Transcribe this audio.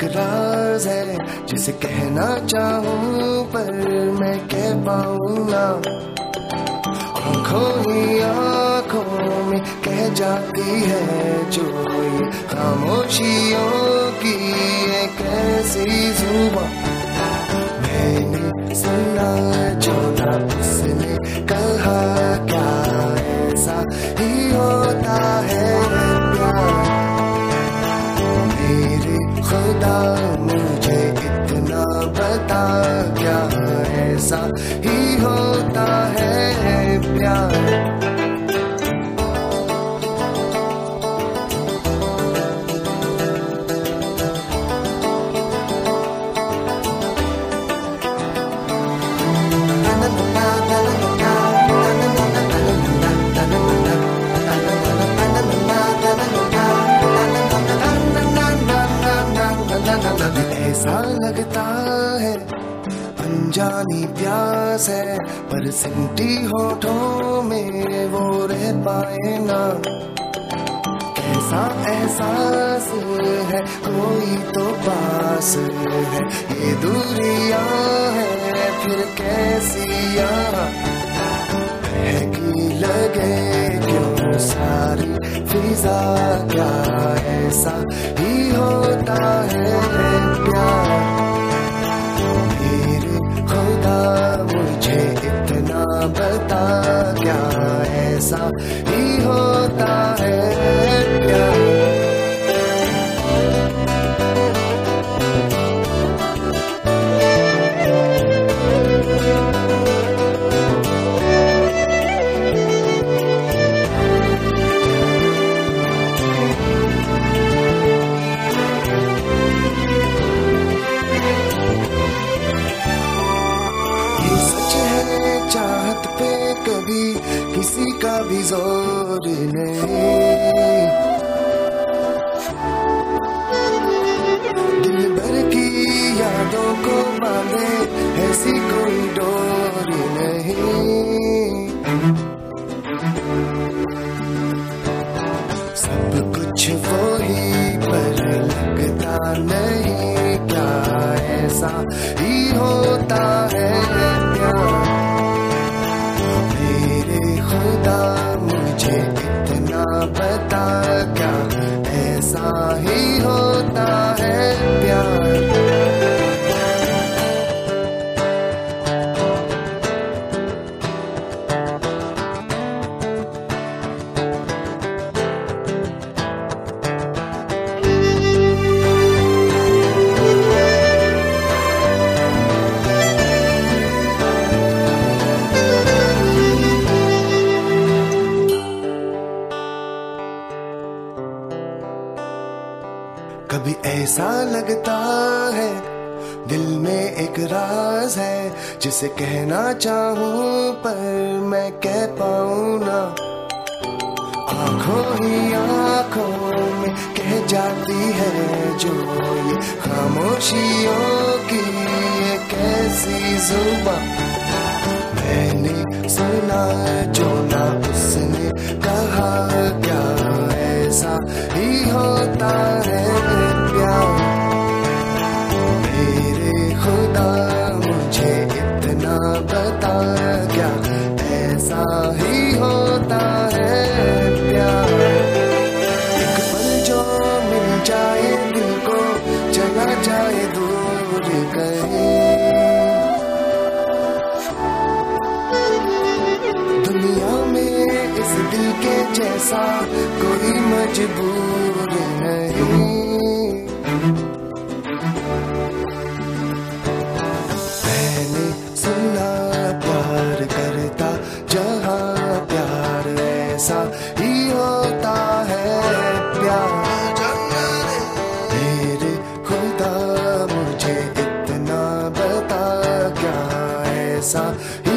है एक राज है, जिसे कहना चाहूँ, पर मैं कह पाऊँ ना आँखों ही आँखों में कह जाती है जो ये खामोशियों की एक ऐसी जुबा। मैंने सुना, जो उसने कहा, क्या ही होता है प्यार ऐसा लगता है अनजानी प्यास है, पर सिमटी होठों में वो रह पाए ना। कैसा एहसास है, कोई तो पास है। ये दूरिया है, फिर कैसी महकी लगे क्यों सारी फिजा क्या ऐसा ही होता है? ऐसी कभी ऐसा लगता है दिल में एक राज है, जिसे कहना चाहूँ पर मैं कह पाऊँ ना। आँखों ही आँखों में कह जाती है जो ये खामोशियों की ये कैसी जुबा। मैंने सुना, जो ना उसने कहा, क्या ऐसा ही होता है? कोई मजबूर नहीं। पहले सुना प्यार करता, जहा प्यार ऐसा ही होता है प्यार। तेरे खुदा मुझे इतना बता, क्या ऐसा ही